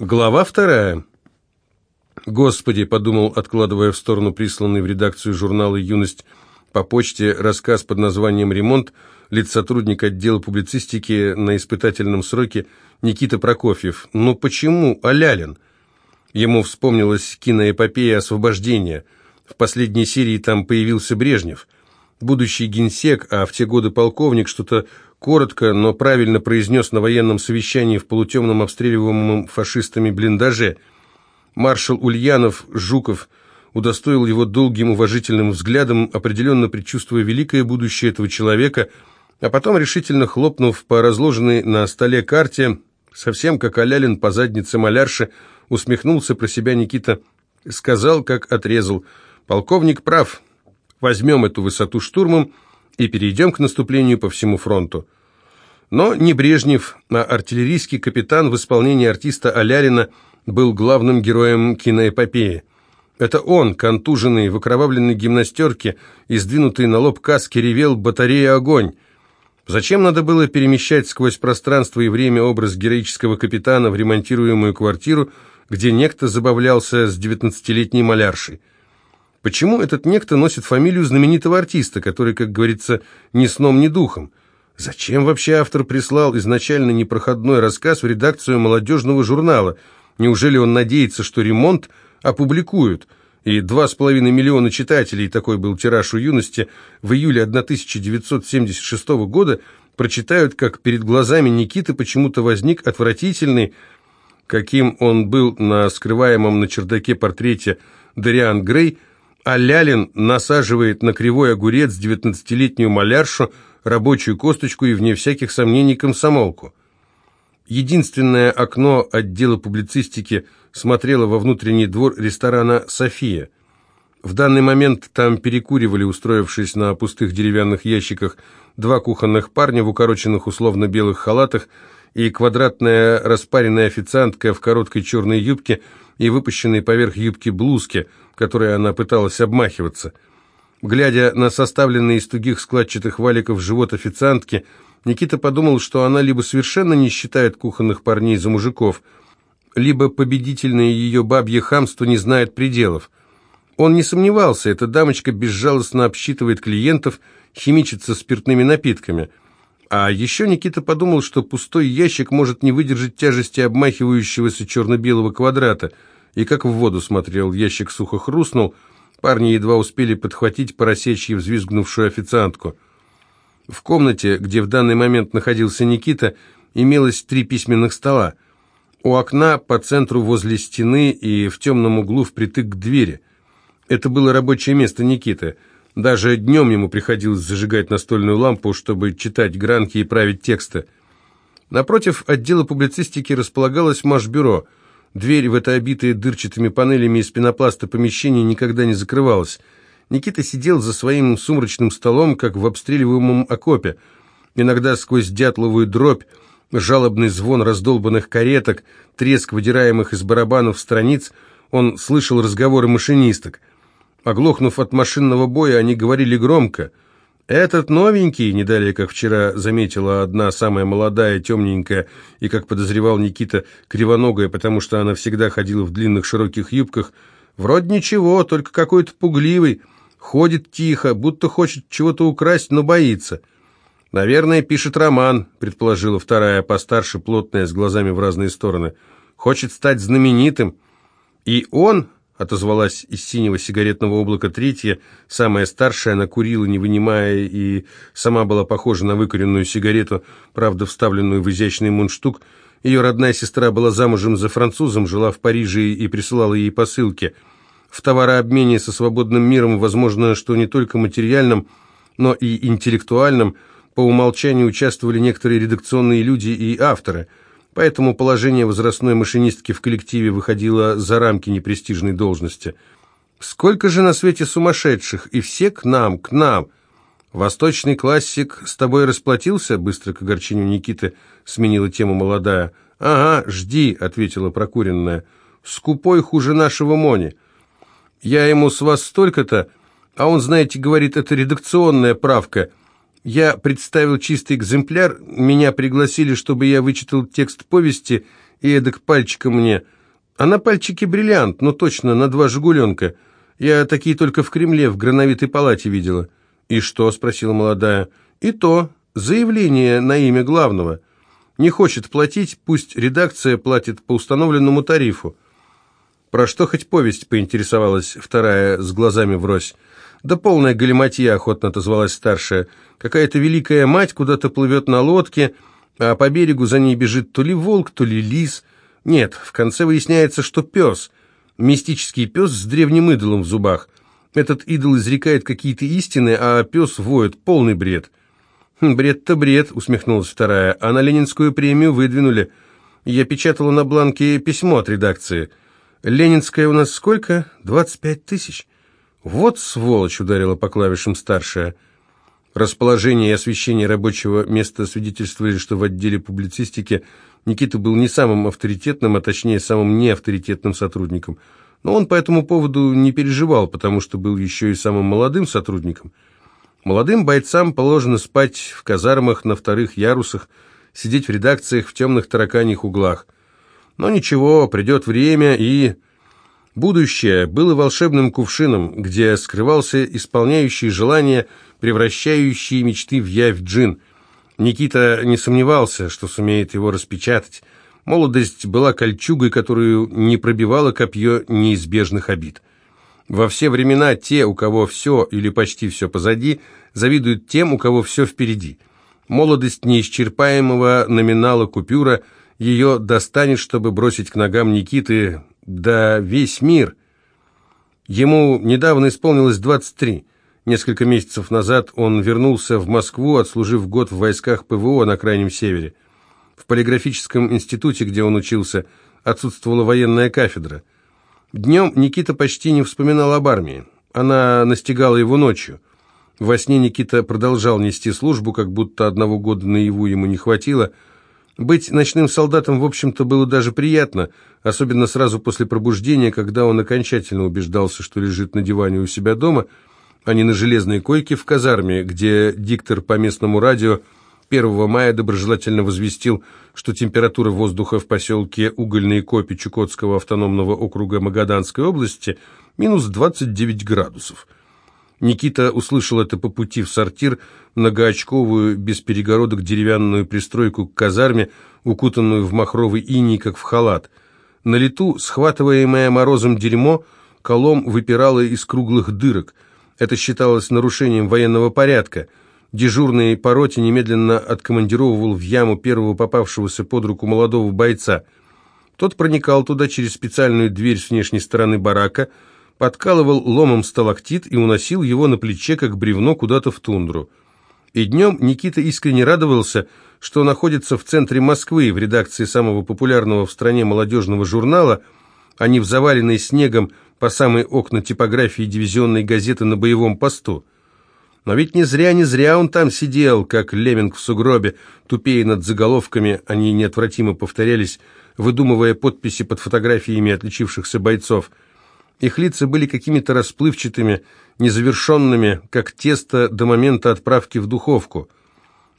Глава вторая. «Господи», — подумал, откладывая в сторону присланный в редакцию журнала «Юность» по почте рассказ под названием «Ремонт», лиц-сотрудник отдела публицистики на испытательном сроке Никита Прокофьев. «Ну почему Алялин?» Ему вспомнилась киноэпопея освобождения. В последней серии там появился Брежнев. Будущий генсек, а в те годы полковник, что-то коротко, но правильно произнес на военном совещании в полутемном обстреливаемом фашистами блиндаже. Маршал Ульянов, Жуков удостоил его долгим уважительным взглядом, определенно предчувствуя великое будущее этого человека, а потом, решительно хлопнув по разложенной на столе карте, совсем как Алялин по заднице малярши, усмехнулся про себя Никита, сказал, как отрезал, «Полковник прав, возьмем эту высоту штурмом и перейдем к наступлению по всему фронту». Но не Брежнев, а артиллерийский капитан в исполнении артиста Алярина был главным героем киноэпопеи. Это он, контуженный, в окровавленной гимнастерке и сдвинутый на лоб каски, ревел «Батарея огонь!». Зачем надо было перемещать сквозь пространство и время образ героического капитана в ремонтируемую квартиру, где некто забавлялся с девятнадцатилетней маляршей? Почему этот некто носит фамилию знаменитого артиста, который, как говорится, ни сном, ни духом? Зачем вообще автор прислал изначально непроходной рассказ в редакцию молодежного журнала? Неужели он надеется, что ремонт опубликуют? И два с половиной миллиона читателей, такой был тираж у юности, в июле 1976 года прочитают, как перед глазами Никиты почему-то возник отвратительный, каким он был на скрываемом на чердаке портрете Дариан Грей, а Лялин насаживает на кривой огурец девятнадцатилетнюю маляршу, рабочую косточку и, вне всяких сомнений, комсомолку. Единственное окно отдела публицистики смотрело во внутренний двор ресторана «София». В данный момент там перекуривали, устроившись на пустых деревянных ящиках, два кухонных парня в укороченных условно-белых халатах и квадратная распаренная официантка в короткой черной юбке и выпущенной поверх юбки блузке, которой она пыталась обмахиваться – Глядя на составленный из тугих складчатых валиков живот официантки, Никита подумал, что она либо совершенно не считает кухонных парней за мужиков, либо победительное ее бабье хамство не знает пределов. Он не сомневался, эта дамочка безжалостно обсчитывает клиентов, химичится спиртными напитками. А еще Никита подумал, что пустой ящик может не выдержать тяжести обмахивающегося черно-белого квадрата, и как в воду смотрел, ящик сухо хрустнул – Парни едва успели подхватить поросечьи взвизгнувшую официантку. В комнате, где в данный момент находился Никита, имелось три письменных стола. У окна, по центру возле стены и в темном углу впритык к двери. Это было рабочее место Никиты. Даже днем ему приходилось зажигать настольную лампу, чтобы читать гранки и править тексты. Напротив отдела публицистики располагалось Машбюро – Дверь в это обитое дырчатыми панелями из пенопласта помещение никогда не закрывалась. Никита сидел за своим сумрачным столом, как в обстреливаемом окопе. Иногда сквозь дятловую дробь, жалобный звон раздолбанных кареток, треск выдираемых из барабанов страниц, он слышал разговоры машинисток. Оглохнув от машинного боя, они говорили громко – «Этот новенький», не как вчера заметила одна самая молодая, темненькая и, как подозревал Никита, кривоногая, потому что она всегда ходила в длинных широких юбках, «вроде ничего, только какой-то пугливый, ходит тихо, будто хочет чего-то украсть, но боится». «Наверное, пишет роман», — предположила вторая, постарше, плотная, с глазами в разные стороны. «Хочет стать знаменитым». И он, — отозвалась из синего сигаретного облака третья, самая старшая, она курила, не вынимая, и сама была похожа на выкуренную сигарету, правда, вставленную в изящный мундштук. Ее родная сестра была замужем за французом, жила в Париже и присылала ей посылки. В товарообмене со свободным миром, возможно, что не только материальным, но и интеллектуальным, по умолчанию участвовали некоторые редакционные люди и авторы – Поэтому положение возрастной машинистки в коллективе выходило за рамки непрестижной должности. Сколько же на свете сумасшедших, и все к нам, к нам. Восточный классик с тобой расплатился? Быстро к огорчению Никиты сменила тему молодая. Ага, жди, ответила прокуренная. Скупой хуже нашего Мони. Я ему с вас столько-то, а он, знаете, говорит, это редакционная правка – я представил чистый экземпляр, меня пригласили, чтобы я вычитал текст повести, и эдак пальчиком мне. А на пальчике бриллиант, но точно, на два «Жигуленка». Я такие только в Кремле, в грановитой палате видела». «И что?» — спросила молодая. «И то. Заявление на имя главного. Не хочет платить, пусть редакция платит по установленному тарифу». «Про что хоть повесть?» — поинтересовалась вторая с глазами врозь. «Да полная галиматья», — охотно отозвалась старшая. «Какая-то великая мать куда-то плывет на лодке, а по берегу за ней бежит то ли волк, то ли лис. Нет, в конце выясняется, что пес. Мистический пес с древним идолом в зубах. Этот идол изрекает какие-то истины, а пес воет. Полный бред». «Хм, «Бред-то бред», — усмехнулась вторая. «А на Ленинскую премию выдвинули. Я печатала на бланке письмо от редакции». Ленинская у нас сколько? Двадцать пять тысяч. Вот сволочь ударила по клавишам старшая. Расположение и освещение рабочего места свидетельствовали, что в отделе публицистики Никита был не самым авторитетным, а точнее самым неавторитетным сотрудником. Но он по этому поводу не переживал, потому что был еще и самым молодым сотрудником. Молодым бойцам положено спать в казармах на вторых ярусах, сидеть в редакциях в темных тараканьих углах. Но ничего, придет время, и... Будущее было волшебным кувшином, где скрывался исполняющий желания, превращающий мечты в явь джин. Никита не сомневался, что сумеет его распечатать. Молодость была кольчугой, которую не пробивало копье неизбежных обид. Во все времена те, у кого все или почти все позади, завидуют тем, у кого все впереди. Молодость неисчерпаемого номинала купюра – ее достанет, чтобы бросить к ногам Никиты, да весь мир. Ему недавно исполнилось 23. Несколько месяцев назад он вернулся в Москву, отслужив год в войсках ПВО на Крайнем Севере. В полиграфическом институте, где он учился, отсутствовала военная кафедра. Днем Никита почти не вспоминал об армии. Она настигала его ночью. Во сне Никита продолжал нести службу, как будто одного года наяву ему не хватило – быть ночным солдатом, в общем-то, было даже приятно, особенно сразу после пробуждения, когда он окончательно убеждался, что лежит на диване у себя дома, а не на железной койке в казарме, где диктор по местному радио 1 мая доброжелательно возвестил, что температура воздуха в поселке Угольные Копи Чукотского автономного округа Магаданской области минус 29 градусов. Никита услышал это по пути в сортир, многоочковую, без перегородок деревянную пристройку к казарме, укутанную в махровый иней, как в халат. На лету, схватываемое морозом дерьмо, колом выпирало из круглых дырок. Это считалось нарушением военного порядка. Дежурный по роте немедленно откомандировывал в яму первого попавшегося под руку молодого бойца. Тот проникал туда через специальную дверь с внешней стороны барака, подкалывал ломом сталактит и уносил его на плече, как бревно, куда-то в тундру. И днем Никита искренне радовался, что находится в центре Москвы, в редакции самого популярного в стране молодежного журнала, а не в заваленной снегом по самые окна типографии дивизионной газеты на боевом посту. Но ведь не зря, не зря он там сидел, как лемминг в сугробе, тупее над заголовками, они неотвратимо повторялись, выдумывая подписи под фотографиями отличившихся бойцов – их лица были какими-то расплывчатыми, незавершенными, как тесто до момента отправки в духовку.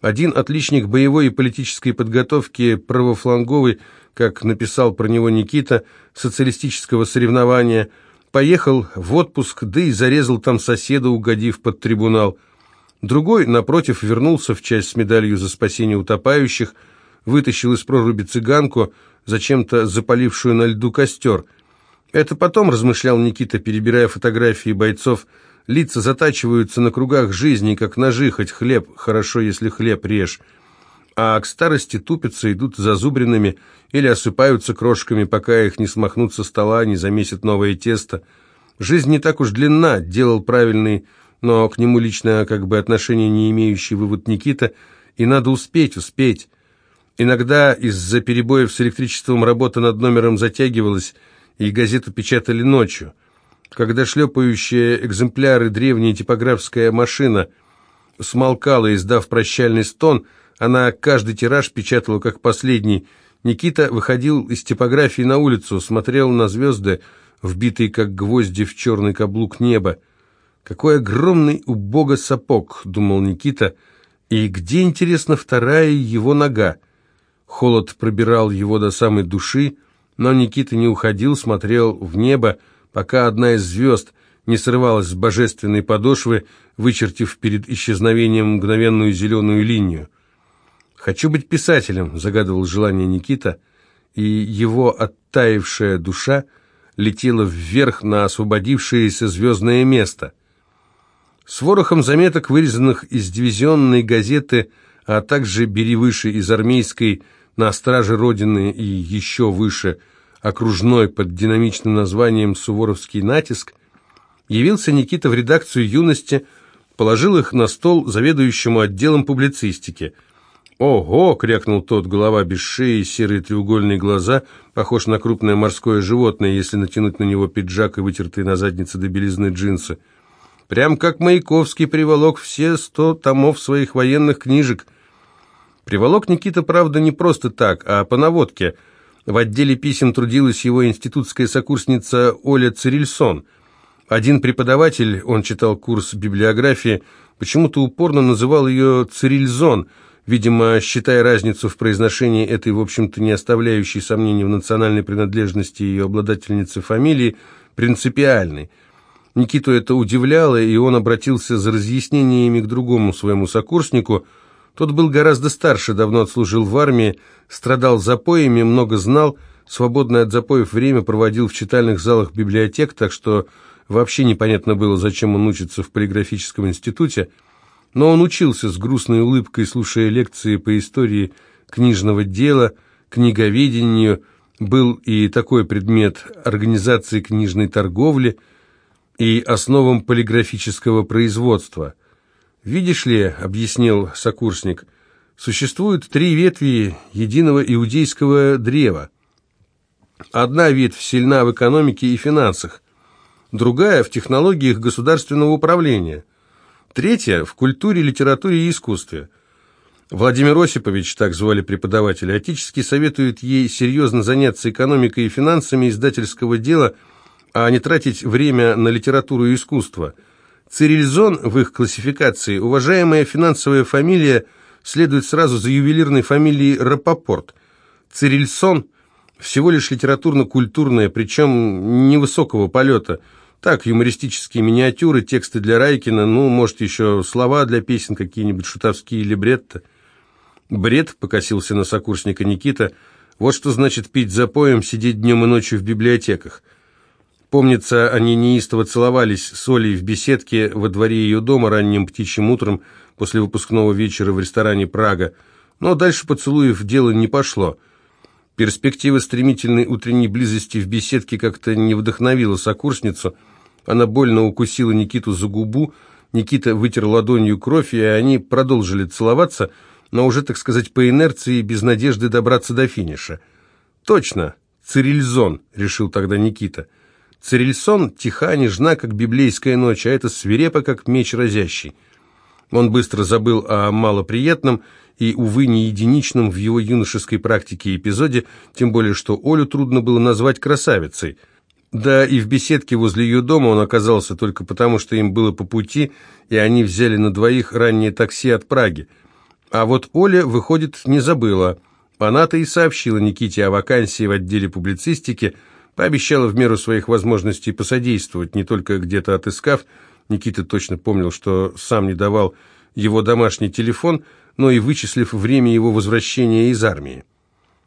Один отличник боевой и политической подготовки, правофланговый, как написал про него Никита, социалистического соревнования, поехал в отпуск, да и зарезал там соседа, угодив под трибунал. Другой, напротив, вернулся в часть с медалью за спасение утопающих, вытащил из проруби цыганку, зачем-то запалившую на льду костер – это потом, размышлял Никита, перебирая фотографии бойцов, лица затачиваются на кругах жизни, как ножи, хоть хлеб, хорошо, если хлеб режь, а к старости тупятся, идут зазубренными или осыпаются крошками, пока их не смахнут со стола, не замесят новое тесто. Жизнь не так уж длинна, делал правильный, но к нему лично как бы отношения не имеющий вывод Никита, и надо успеть, успеть. Иногда из-за перебоев с электричеством работа над номером затягивалась, и газету печатали ночью. Когда шлепающая экземпляры древняя типографская машина смолкала, издав прощальный стон, она каждый тираж печатала как последний. Никита выходил из типографии на улицу, смотрел на звезды, вбитые как гвозди в черный каблук неба. «Какой огромный у бога сапог!» — думал Никита. «И где, интересно, вторая его нога?» Холод пробирал его до самой души, но Никита не уходил, смотрел в небо, пока одна из звезд не срывалась с божественной подошвы, вычертив перед исчезновением мгновенную зеленую линию. «Хочу быть писателем», — загадывал желание Никита, и его оттаившая душа летела вверх на освободившееся звездное место. С ворохом заметок, вырезанных из дивизионной газеты, а также «Бери выше» из армейской «На страже Родины» и еще выше окружной под динамичным названием «Суворовский натиск», явился Никита в редакцию «Юности», положил их на стол заведующему отделом публицистики – «Ого!» — крякнул тот, голова без шеи, серые треугольные глаза, похож на крупное морское животное, если натянуть на него пиджак и вытертые на заднице до белизны джинсы. «Прям как Маяковский приволок все сто томов своих военных книжек». Приволок Никита, правда, не просто так, а по наводке. В отделе писем трудилась его институтская сокурсница Оля Цирильсон. Один преподаватель, он читал курс библиографии, почему-то упорно называл ее Цирильзон – видимо, считая разницу в произношении этой, в общем-то, не оставляющей сомнений в национальной принадлежности ее обладательницы фамилии, принципиальной. Никиту это удивляло, и он обратился за разъяснениями к другому своему сокурснику. Тот был гораздо старше, давно отслужил в армии, страдал запоями, много знал, свободное от запоев время проводил в читальных залах библиотек, так что вообще непонятно было, зачем он учится в полиграфическом институте – но он учился с грустной улыбкой, слушая лекции по истории книжного дела, книговедению, был и такой предмет организации книжной торговли и основам полиграфического производства. «Видишь ли», — объяснил сокурсник, — «существуют три ветви единого иудейского древа. Одна ветвь сильна в экономике и финансах, другая — в технологиях государственного управления — Третье – в культуре, литературе и искусстве. Владимир Осипович, так звали преподавателя, отечески советует ей серьезно заняться экономикой и финансами издательского дела, а не тратить время на литературу и искусство. Цирильзон в их классификации, уважаемая финансовая фамилия, следует сразу за ювелирной фамилией Рапопорт. Цирильсон – всего лишь литературно-культурная, причем невысокого полета – так, юмористические миниатюры, тексты для Райкина, ну, может, еще слова для песен, какие-нибудь шутовские либретто. Бред, покосился на сокурсника Никита, вот что значит пить запоем, сидеть днем и ночью в библиотеках. Помнится, они неистово целовались с Олей в беседке во дворе ее дома ранним птичьим утром после выпускного вечера в ресторане «Прага», но дальше поцелуев дело не пошло. Перспектива стремительной утренней близости в беседке как-то не вдохновила сокурсницу – она больно укусила Никиту за губу, Никита вытер ладонью кровь, и они продолжили целоваться, но уже, так сказать, по инерции, без надежды добраться до финиша. «Точно, Цирильзон», — решил тогда Никита. «Цирильсон тиха, нежна, как библейская ночь, а это свирепо, как меч разящий». Он быстро забыл о малоприятном и, увы, не единичном в его юношеской практике эпизоде, тем более, что Олю трудно было назвать красавицей — да и в беседке возле ее дома он оказался только потому, что им было по пути, и они взяли на двоих раннее такси от Праги. А вот Оля, выходит, не забыла. Она-то и сообщила Никите о вакансии в отделе публицистики, пообещала в меру своих возможностей посодействовать, не только где-то отыскав, Никита точно помнил, что сам не давал его домашний телефон, но и вычислив время его возвращения из армии.